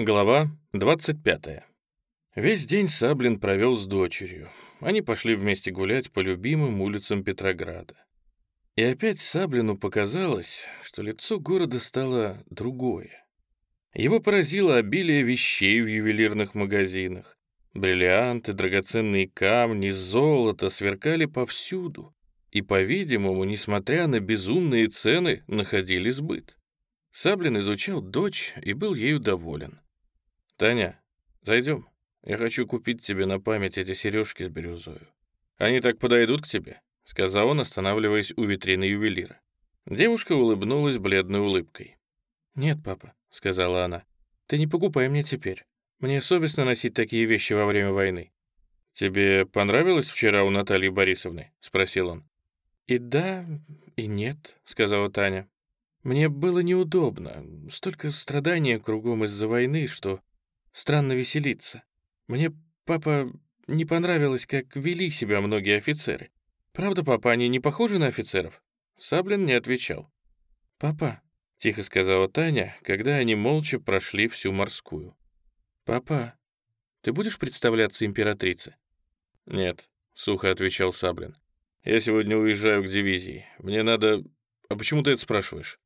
Глава 25. Весь день Саблин провел с дочерью. Они пошли вместе гулять по любимым улицам Петрограда. И опять Саблину показалось, что лицо города стало другое. Его поразило обилие вещей в ювелирных магазинах. Бриллианты, драгоценные камни, золото сверкали повсюду. И, по-видимому, несмотря на безумные цены, находили сбыт. Саблин изучал дочь и был ею доволен. «Таня, зайдем. Я хочу купить тебе на память эти сережки с бирюзою. Они так подойдут к тебе?» — сказал он, останавливаясь у витрины ювелира. Девушка улыбнулась бледной улыбкой. «Нет, папа», — сказала она, — «ты не покупай мне теперь. Мне совестно носить такие вещи во время войны». «Тебе понравилось вчера у Натальи Борисовны?» — спросил он. «И да, и нет», — сказала Таня. «Мне было неудобно. Столько страдания кругом из-за войны, что странно веселиться. Мне, папа, не понравилось, как вели себя многие офицеры. Правда, папа, они не похожи на офицеров?» Саблин не отвечал. «Папа», — тихо сказала Таня, когда они молча прошли всю морскую. «Папа, ты будешь представляться императрице?» «Нет», — сухо отвечал Саблин. «Я сегодня уезжаю к дивизии. Мне надо... А почему ты это спрашиваешь?»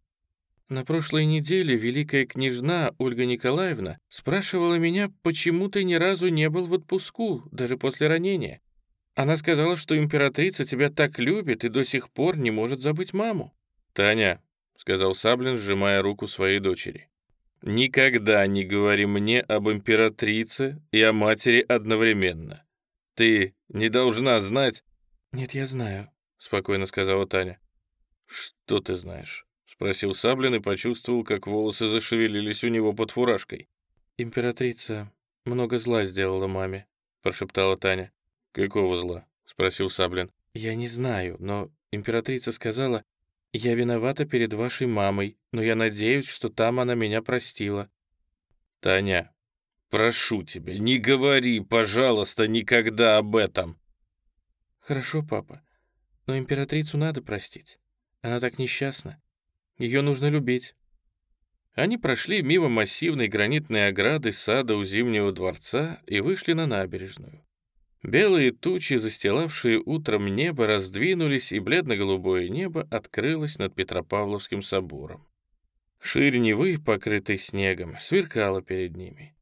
На прошлой неделе великая княжна Ольга Николаевна спрашивала меня, почему ты ни разу не был в отпуску, даже после ранения. Она сказала, что императрица тебя так любит и до сих пор не может забыть маму. «Таня», — сказал Саблин, сжимая руку своей дочери, «никогда не говори мне об императрице и о матери одновременно. Ты не должна знать...» «Нет, я знаю», — спокойно сказала Таня. «Что ты знаешь?» — спросил Саблин и почувствовал, как волосы зашевелились у него под фуражкой. «Императрица много зла сделала маме», — прошептала Таня. «Какого зла?» — спросил Саблин. «Я не знаю, но императрица сказала, я виновата перед вашей мамой, но я надеюсь, что там она меня простила». «Таня, прошу тебя, не говори, пожалуйста, никогда об этом». «Хорошо, папа, но императрицу надо простить. Она так несчастна. Ее нужно любить». Они прошли мимо массивной гранитной ограды сада у Зимнего дворца и вышли на набережную. Белые тучи, застилавшие утром небо, раздвинулись, и бледно-голубое небо открылось над Петропавловским собором. Ширь Невы, покрытый снегом, сверкала перед ними.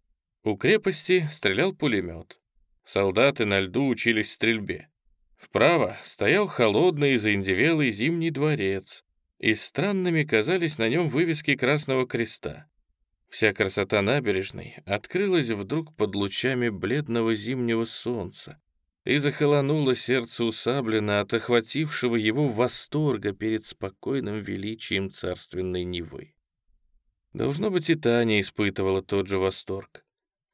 У крепости стрелял пулемет. Солдаты на льду учились стрельбе. Вправо стоял холодный и заиндевелый зимний дворец, и странными казались на нем вывески Красного Креста. Вся красота набережной открылась вдруг под лучами бледного зимнего солнца и захолонуло сердце усаблено от охватившего его восторга перед спокойным величием царственной Невы. Должно быть, и Таня испытывала тот же восторг.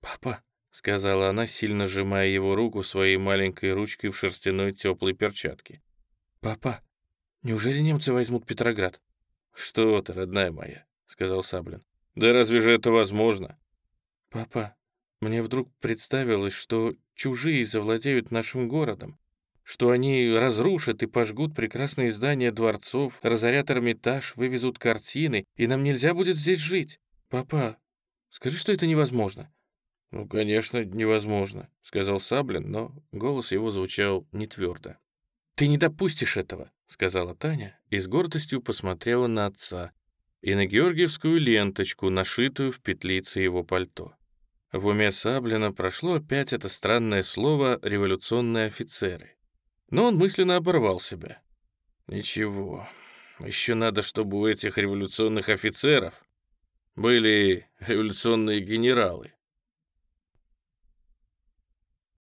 «Папа», — сказала она, сильно сжимая его руку своей маленькой ручкой в шерстяной теплой перчатке. «Папа, Неужели немцы возьмут Петроград? Что ты, родная моя, сказал Саблин. Да разве же это возможно? Папа, мне вдруг представилось, что чужие завладеют нашим городом, что они разрушат и пожгут прекрасные здания дворцов, разорят Эрмитаж, вывезут картины, и нам нельзя будет здесь жить. Папа, скажи, что это невозможно. «Ну, конечно, невозможно», — сказал Саблин, но голос его звучал не твердо. «Ты не допустишь этого», — сказала Таня и с гордостью посмотрела на отца и на георгиевскую ленточку, нашитую в петлице его пальто. В уме Саблина прошло опять это странное слово «революционные офицеры». Но он мысленно оборвал себя. «Ничего, еще надо, чтобы у этих революционных офицеров были революционные генералы».